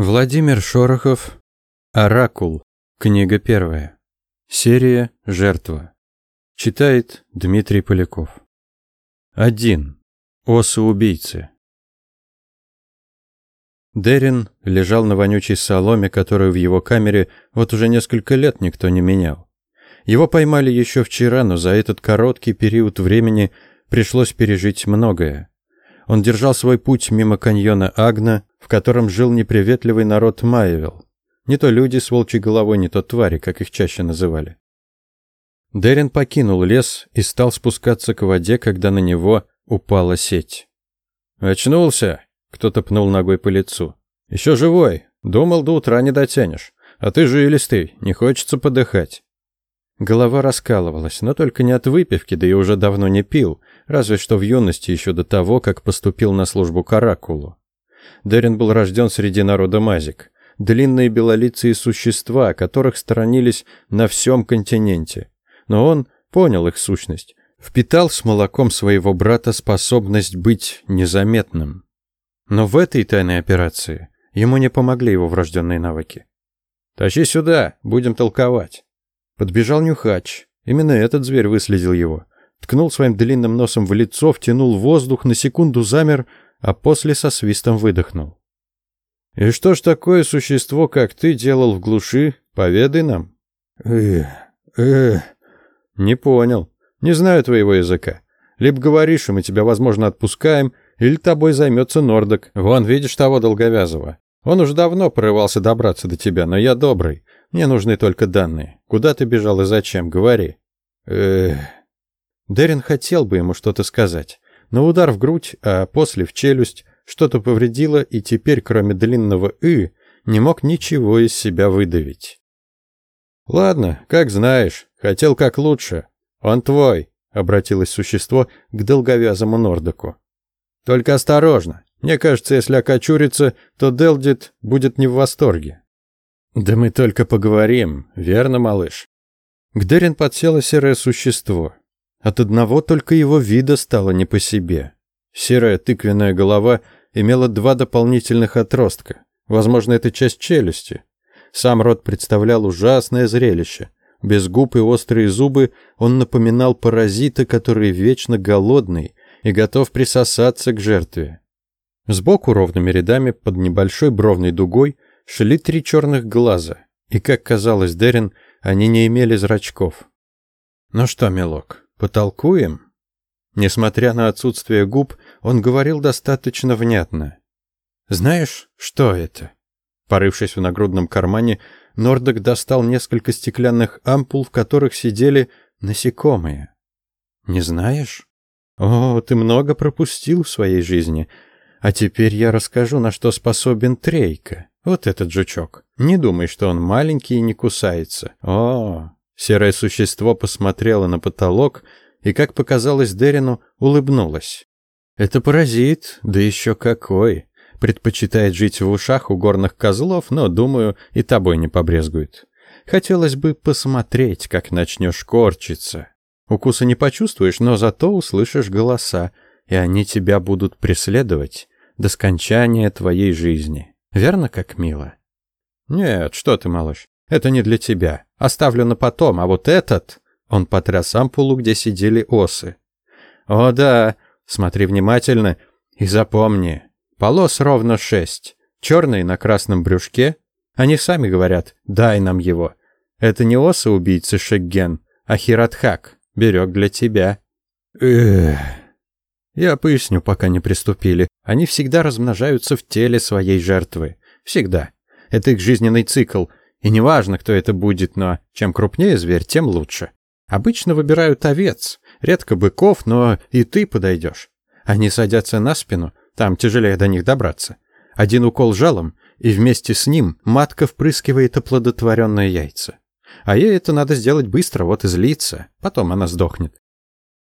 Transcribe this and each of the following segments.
Владимир Шорохов. Оракул. Книга первая. Серия «Жертва». Читает Дмитрий Поляков. 1. Осы-убийцы. Дерин лежал на вонючей соломе, которую в его камере вот уже несколько лет никто не менял. Его поймали еще вчера, но за этот короткий период времени пришлось пережить многое. Он держал свой путь мимо каньона Агна, в котором жил неприветливый народ Майевел. Не то люди с волчьей головой, не то твари, как их чаще называли. Дерин покинул лес и стал спускаться к воде, когда на него упала сеть. «Очнулся!» — кто-то пнул ногой по лицу. «Еще живой! Думал, до утра не дотянешь. А ты жилистый, не хочется подыхать». Голова раскалывалась, но только не от выпивки, да и уже давно не пил, разве что в юности еще до того, как поступил на службу к Оракулу. Дерин был рожден среди народа Мазик, длинные белолицые существа, которых сторонились на всем континенте. Но он понял их сущность, впитал с молоком своего брата способность быть незаметным. Но в этой тайной операции ему не помогли его врожденные навыки. «Тащи сюда, будем толковать». Подбежал Нюхач. Именно этот зверь выследил его. Ткнул своим длинным носом в лицо, втянул воздух, на секунду замер, а после со свистом выдохнул. «И что ж такое существо, как ты, делал в глуши? Поведай нам». «Эх, эх...» «Не понял. Не знаю твоего языка. Либо говоришь, и мы тебя, возможно, отпускаем, или тобой займется Нордок. Вон, видишь того долговязого. Он уже давно порывался добраться до тебя, но я добрый. Мне нужны только данные. Куда ты бежал и зачем? Говори. Эх. Дерин хотел бы ему что-то сказать, но удар в грудь, а после в челюсть, что-то повредило, и теперь, кроме длинного «ы», не мог ничего из себя выдавить. «Ладно, как знаешь. Хотел как лучше. Он твой», — обратилось существо к долговязому Нордоку. «Только осторожно. Мне кажется, если окочурится, то Делдит будет не в восторге». «Да мы только поговорим, верно, малыш?» К Дерин подсело серое существо. От одного только его вида стало не по себе. Серая тыквенная голова имела два дополнительных отростка. Возможно, это часть челюсти. Сам рот представлял ужасное зрелище. Без губ и острые зубы он напоминал паразита, который вечно голодный и готов присосаться к жертве. Сбоку ровными рядами под небольшой бровной дугой шли три черных глаза, и, как казалось Дерин, они не имели зрачков. «Ну что, милок, потолкуем?» Несмотря на отсутствие губ, он говорил достаточно внятно. «Знаешь, что это?» Порывшись в нагрудном кармане, Нордок достал несколько стеклянных ампул, в которых сидели насекомые. «Не знаешь?» «О, ты много пропустил в своей жизни. А теперь я расскажу, на что способен Трейка. Вот этот жучок. Не думай, что он маленький и не кусается. О, серое существо посмотрело на потолок и, как показалось Дерину, улыбнулось. Это паразит, да еще какой. Предпочитает жить в ушах у горных козлов, но, думаю, и тобой не побрезгует. Хотелось бы посмотреть, как начнешь корчиться. Укуса не почувствуешь, но зато услышишь голоса, и они тебя будут преследовать до скончания твоей жизни. Верно, как мило? Нет, что ты, малыш, это не для тебя. Оставлю на потом, а вот этот... Он потряс ампулу, где сидели осы. О да, смотри внимательно и запомни. Полос ровно шесть. Черные на красном брюшке. Они сами говорят, дай нам его. Это не осы-убийцы Шегген, а Хиратхак. Берег для тебя. Эх... Я поясню, пока не приступили. Они всегда размножаются в теле своей жертвы. Всегда. Это их жизненный цикл. И неважно, кто это будет, но чем крупнее зверь, тем лучше. Обычно выбирают овец, редко быков, но и ты подойдешь. Они садятся на спину, там тяжелее до них добраться. Один укол жалом, и вместе с ним матка впрыскивает оплодотворенные яйца. А ей это надо сделать быстро, вот и злиться, потом она сдохнет.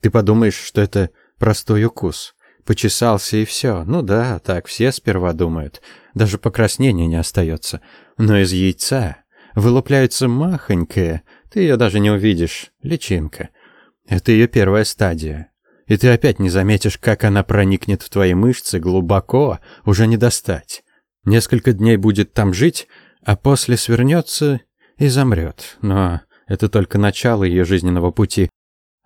Ты подумаешь, что это Простой укус. Почесался и все. Ну да, так все сперва думают. Даже покраснения не остается. Но из яйца вылупляется махонькая, ты ее даже не увидишь, личинка. Это ее первая стадия. И ты опять не заметишь, как она проникнет в твои мышцы глубоко, уже не достать. Несколько дней будет там жить, а после свернется и замрет. Но это только начало ее жизненного пути.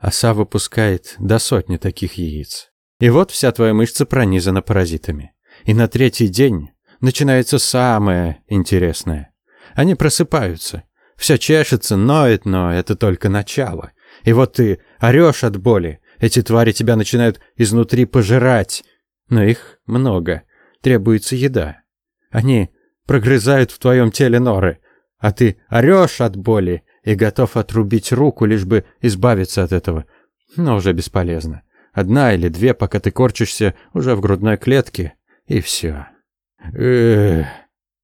Оса выпускает до сотни таких яиц. И вот вся твоя мышца пронизана паразитами. И на третий день начинается самое интересное. Они просыпаются. Все чешется, ноет, но это только начало. И вот ты орешь от боли. Эти твари тебя начинают изнутри пожирать. Но их много. Требуется еда. Они прогрызают в твоем теле норы. А ты орешь от боли и готов отрубить руку, лишь бы избавиться от этого. Но уже бесполезно. Одна или две, пока ты корчишься уже в грудной клетке, и все. Эх,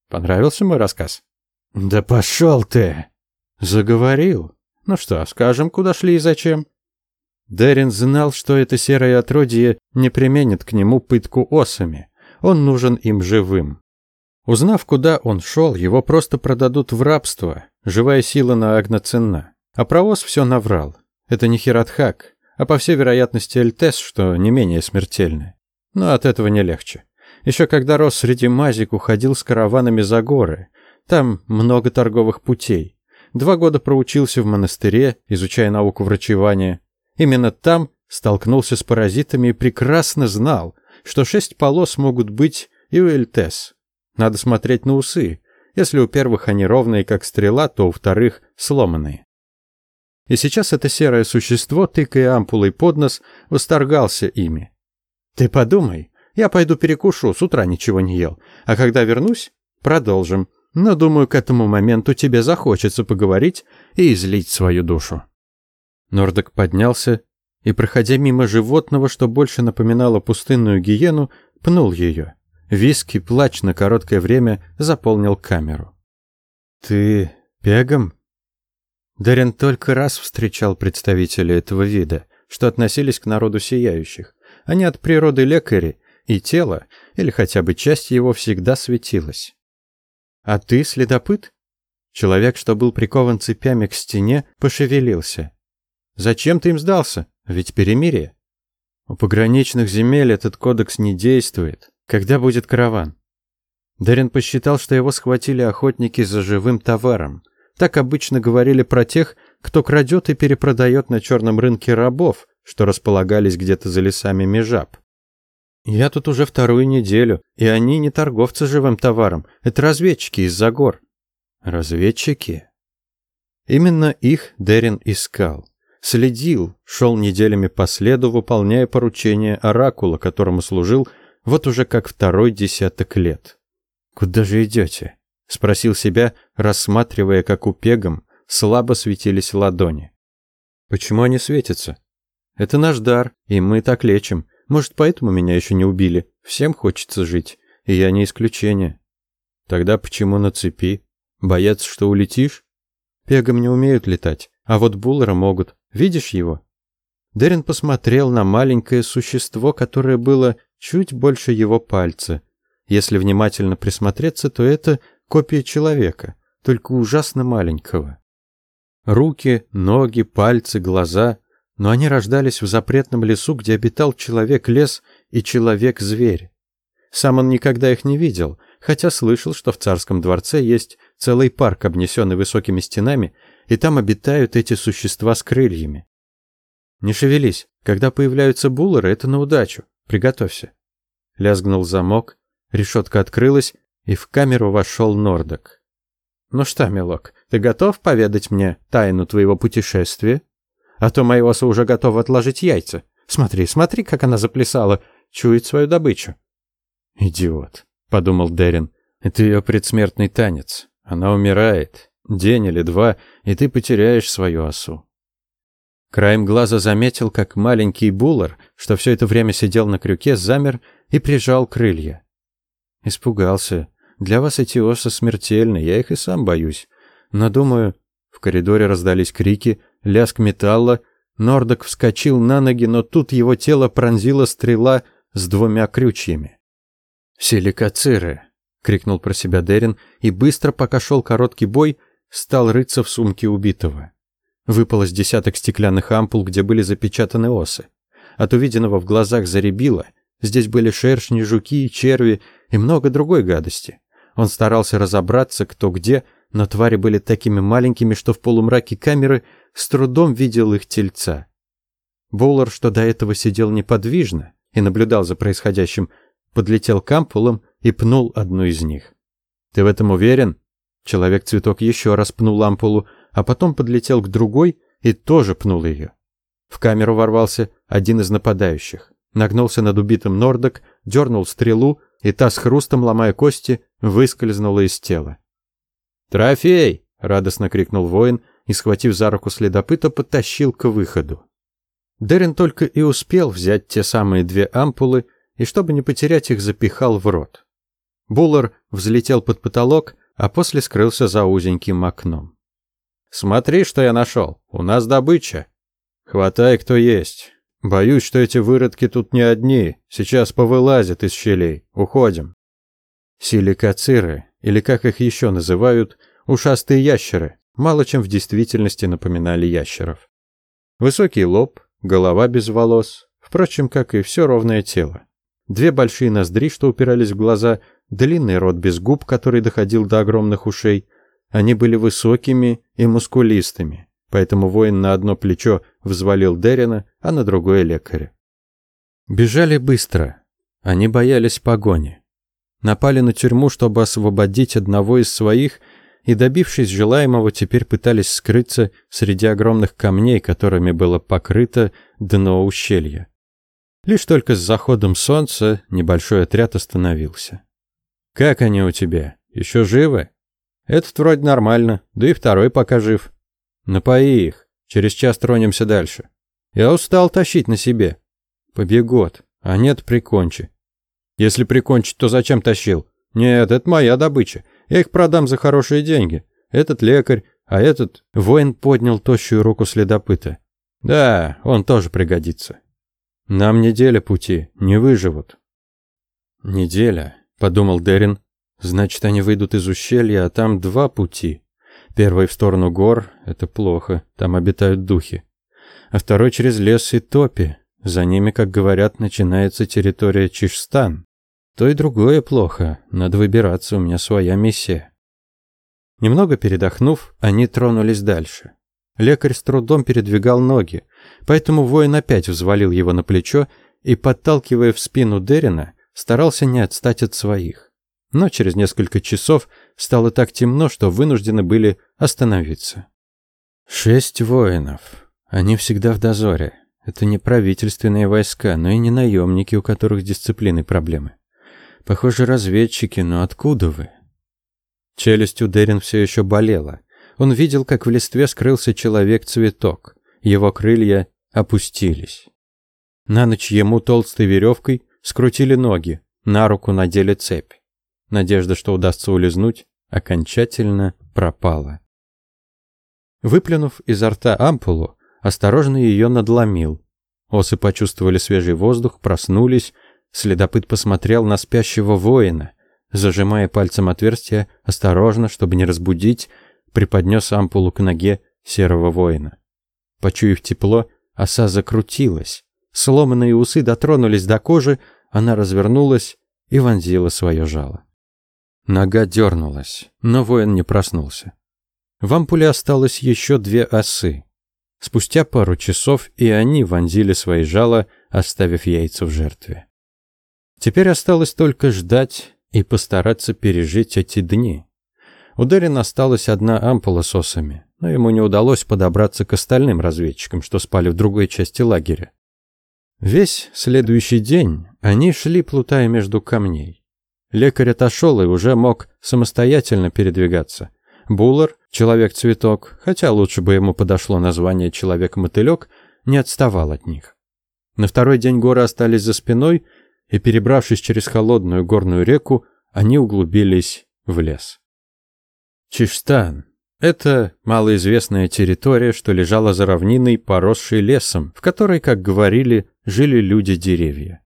понравился мой рассказ? Да пошел ты! Заговорил. Ну что, скажем, куда шли и зачем? Дерин знал, что это серое отродье не применит к нему пытку осами. Он нужен им живым. Узнав, куда он шел, его просто продадут в рабство. Живая сила на Агна ценна. А провоз все наврал. Это не Хиратхак, а по всей вероятности Эльтес, что не менее смертельное. Но от этого не легче. Еще когда рос среди мазик, уходил с караванами за горы. Там много торговых путей. Два года проучился в монастыре, изучая науку врачевания. Именно там столкнулся с паразитами и прекрасно знал, что шесть полос могут быть и у Эльтес. Надо смотреть на усы. Если у первых они ровные, как стрела, то у вторых сломанные. И сейчас это серое существо, тыкая ампулой под нос, восторгался ими. «Ты подумай, я пойду перекушу, с утра ничего не ел, а когда вернусь, продолжим. Но, думаю, к этому моменту тебе захочется поговорить и излить свою душу». Нордок поднялся и, проходя мимо животного, что больше напоминало пустынную гиену, пнул ее. Виски плач на короткое время заполнил камеру. «Ты пегом?» Дарен только раз встречал представителей этого вида, что относились к народу сияющих. Они от природы лекари, и тело, или хотя бы часть его, всегда светилось. «А ты следопыт?» Человек, что был прикован цепями к стене, пошевелился. «Зачем ты им сдался? Ведь перемирие». «У пограничных земель этот кодекс не действует. Когда будет караван?» Дарин посчитал, что его схватили охотники за живым товаром, так обычно говорили про тех, кто крадет и перепродает на черном рынке рабов, что располагались где-то за лесами Межаб. Я тут уже вторую неделю, и они не торговцы живым товаром, это разведчики из-за гор. Разведчики? Именно их Дерин искал. Следил, шел неделями по следу, выполняя поручение оракула, которому служил вот уже как второй десяток лет. «Куда же идете?» Спросил себя, рассматривая, как у пегом слабо светились ладони. Почему они светятся? Это наш дар, и мы так лечим. Может, поэтому меня еще не убили. Всем хочется жить, и я не исключение. Тогда почему на цепи? Боятся, что улетишь? Пегом не умеют летать, а вот буллера могут. Видишь его? Дерин посмотрел на маленькое существо, которое было чуть больше его пальца. Если внимательно присмотреться, то это Копия человека, только ужасно маленького. Руки, ноги, пальцы, глаза, но они рождались в запретном лесу, где обитал человек-лес и человек-зверь. Сам он никогда их не видел, хотя слышал, что в царском дворце есть целый парк, обнесенный высокими стенами, и там обитают эти существа с крыльями. Не шевелись, когда появляются буллеры, это на удачу. Приготовься. Лязгнул замок, решетка открылась, и в камеру вошел Нордок. «Ну что, милок, ты готов поведать мне тайну твоего путешествия? А то моя оса уже готова отложить яйца. Смотри, смотри, как она заплясала, чует свою добычу». «Идиот», — подумал Дерин, — «это ее предсмертный танец. Она умирает. День или два, и ты потеряешь свою осу». Краем глаза заметил, как маленький буллар, что все это время сидел на крюке, замер и прижал крылья. Испугался. Для вас эти осы смертельны, я их и сам боюсь. Но думаю, в коридоре раздались крики, лязг металла. Нордок вскочил на ноги, но тут его тело пронзила стрела с двумя крючьями. «Силикациры!» — крикнул про себя Дерин и быстро, пока шел короткий бой, стал рыться в сумке убитого. Выпалось десяток стеклянных ампул, где были запечатаны осы. От увиденного в глазах заребило. Здесь были шершни, жуки, черви и много другой гадости. Он старался разобраться, кто где, но твари были такими маленькими, что в полумраке камеры с трудом видел их тельца. Боулер, что до этого сидел неподвижно и наблюдал за происходящим, подлетел к ампулам и пнул одну из них. «Ты в этом уверен?» Человек-цветок еще раз пнул ампулу, а потом подлетел к другой и тоже пнул ее. В камеру ворвался один из нападающих. Нагнулся над убитым Нордок, дернул стрелу, и та с хрустом, ломая кости, выскользнула из тела. «Трофей!» — радостно крикнул воин и, схватив за руку следопыта, подтащил к выходу. Дерин только и успел взять те самые две ампулы и, чтобы не потерять их, запихал в рот. Буллар взлетел под потолок, а после скрылся за узеньким окном. «Смотри, что я нашел. У нас добыча. Хватай, кто есть. Боюсь, что эти выродки тут не одни. Сейчас повылазят из щелей. Уходим». Силикациры, или как их еще называют, ушастые ящеры, мало чем в действительности напоминали ящеров. Высокий лоб, голова без волос, впрочем, как и все ровное тело. Две большие ноздри, что упирались в глаза, длинный рот без губ, который доходил до огромных ушей. Они были высокими и мускулистыми, поэтому воин на одно плечо взвалил Дерина, а на другое лекаря. Бежали быстро. Они боялись погони. Напали на тюрьму, чтобы освободить одного из своих, и, добившись желаемого, теперь пытались скрыться среди огромных камней, которыми было покрыто дно ущелья. Лишь только с заходом солнца небольшой отряд остановился. «Как они у тебя? Еще живы?» «Этот вроде нормально, да и второй пока жив». «Напои их, через час тронемся дальше». «Я устал тащить на себе». «Побегут, а нет, прикончи». «Если прикончить, то зачем тащил?» «Нет, это моя добыча. Я их продам за хорошие деньги. Этот лекарь, а этот...» Воин поднял тощую руку следопыта. «Да, он тоже пригодится». «Нам неделя пути, не выживут». «Неделя подумал Дерин. Значит, они выйдут из ущелья, а там два пути. Первый в сторону гор это плохо, там обитают духи. А второй через лес и топи. За ними, как говорят, начинается территория Чишстан. То и другое плохо. Надо выбираться, у меня своя миссия. Немного передохнув, они тронулись дальше. Лекарь с трудом передвигал ноги, поэтому воин опять взвалил его на плечо и, подталкивая в спину Дерина, старался не отстать от своих. Но через несколько часов стало так темно, что вынуждены были остановиться. Шесть воинов. Они всегда в дозоре. Это не правительственные войска, но и не наемники, у которых дисциплины проблемы. Похоже, разведчики, но откуда вы? Челюсть Дерин все еще болела. Он видел, как в листве скрылся человек-цветок. Его крылья опустились. На ночь ему толстой веревкой скрутили ноги, на руку надели цепь. Надежда, что удастся улизнуть, окончательно пропала. Выплюнув изо рта ампулу, осторожно ее надломил. Осы почувствовали свежий воздух, проснулись. Следопыт посмотрел на спящего воина. Зажимая пальцем отверстие, осторожно, чтобы не разбудить, приподнес ампулу к ноге серого воина. Почуяв тепло, оса закрутилась. Сломанные усы дотронулись до кожи, она развернулась и вонзила свое жало. Нога дернулась, но воин не проснулся. В ампуле осталось еще две осы. Спустя пару часов и они вонзили свои жало, оставив яйца в жертве. Теперь осталось только ждать и постараться пережить эти дни. У Дерина осталась одна ампула с осами, но ему не удалось подобраться к остальным разведчикам, что спали в другой части лагеря. Весь следующий день они шли, плутая между камней. Лекарь отошел и уже мог самостоятельно передвигаться. Буллар, человек-цветок, хотя лучше бы ему подошло название человек-мотылек, не отставал от них. На второй день горы остались за спиной, и, перебравшись через холодную горную реку, они углубились в лес. Чиштан это малоизвестная территория, что лежала за равниной, поросшей лесом, в которой, как говорили, жили люди-деревья.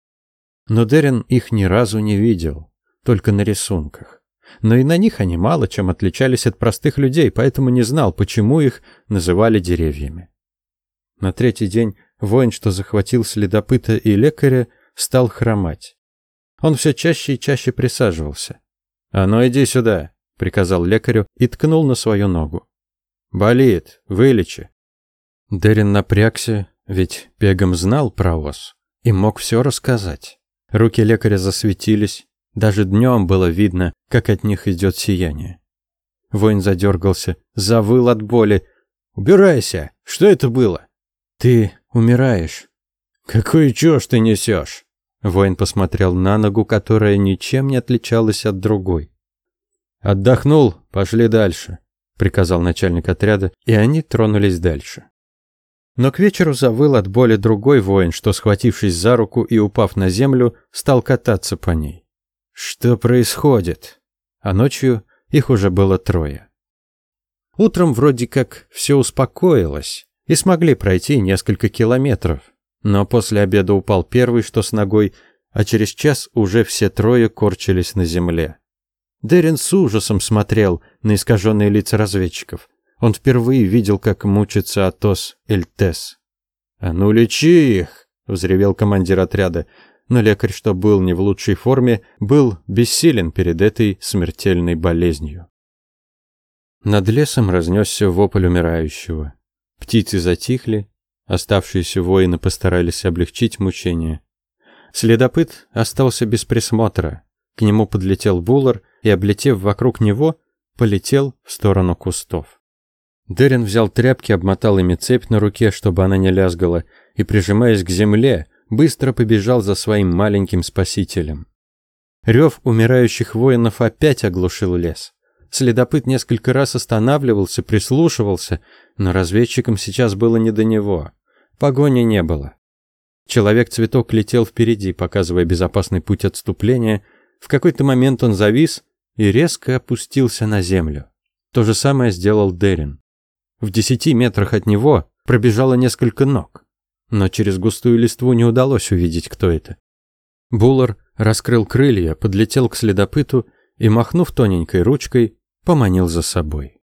Но Дерин их ни разу не видел, только на рисунках. Но и на них они мало чем отличались от простых людей, поэтому не знал, почему их называли деревьями. На третий день воин, что захватил следопыта и лекаря, стал хромать. Он все чаще и чаще присаживался. «А ну иди сюда», — приказал лекарю и ткнул на свою ногу. «Болит, вылечи». Дерин напрягся, ведь Пегом знал про ос и мог все рассказать. Руки лекаря засветились, даже днем было видно, как от них идет сияние. Воин задергался, завыл от боли. «Убирайся! Что это было?» «Ты умираешь». «Какую чушь ты несешь?» Воин посмотрел на ногу, которая ничем не отличалась от другой. «Отдохнул, пошли дальше», — приказал начальник отряда, и они тронулись дальше. Но к вечеру завыл от боли другой воин, что, схватившись за руку и упав на землю, стал кататься по ней. Что происходит? А ночью их уже было трое. Утром вроде как все успокоилось, и смогли пройти несколько километров. Но после обеда упал первый, что с ногой, а через час уже все трое корчились на земле. Дерин с ужасом смотрел на искаженные лица разведчиков. Он впервые видел, как мучится Атос Эльтес. «А ну лечи их!» — взревел командир отряда. Но лекарь, что был не в лучшей форме, был бессилен перед этой смертельной болезнью. Над лесом разнесся вопль умирающего. Птицы затихли, Оставшиеся воины постарались облегчить мучения. Следопыт остался без присмотра. К нему подлетел Буллар и, облетев вокруг него, полетел в сторону кустов. Дерин взял тряпки, обмотал ими цепь на руке, чтобы она не лязгала, и, прижимаясь к земле, быстро побежал за своим маленьким спасителем. Рев умирающих воинов опять оглушил лес. Следопыт несколько раз останавливался, прислушивался, но разведчикам сейчас было не до него. Погони не было. Человек-цветок летел впереди, показывая безопасный путь отступления. В какой-то момент он завис и резко опустился на землю. То же самое сделал Дерин. В десяти метрах от него пробежало несколько ног, но через густую листву не удалось увидеть, кто это. Буллар раскрыл крылья, подлетел к следопыту и, махнув тоненькой ручкой, поманил за собой.